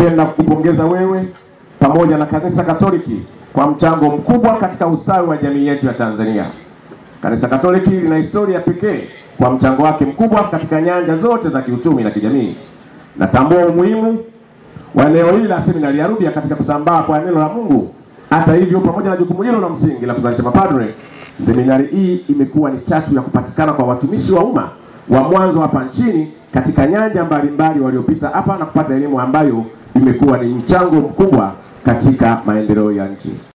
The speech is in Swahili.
Napenda kukupongeza wewe pamoja na Kanisa Katoliki kwa mchango mkubwa katika ustawi wa jamii yetu ya Tanzania. Kanisa Katoliki lina historia pekee kwa mchango wake mkubwa katika nyanja zote za kiuchumi na kijamii. Natambua umuhimu wa eneo hili la seminari ya Rubya katika kusambaa kwa neno la Mungu. Hata hivyo, pamoja na jukumu hilo la msingi la kuzalisha mapadre, seminari hii imekuwa ni chatu ya kupatikana kwa watumishi wa umma wa mwanzo hapa nchini katika nyanja mbalimbali waliopita hapa na kupata elimu ambayo imekuwa ni mchango mkubwa katika maendeleo ya nchi.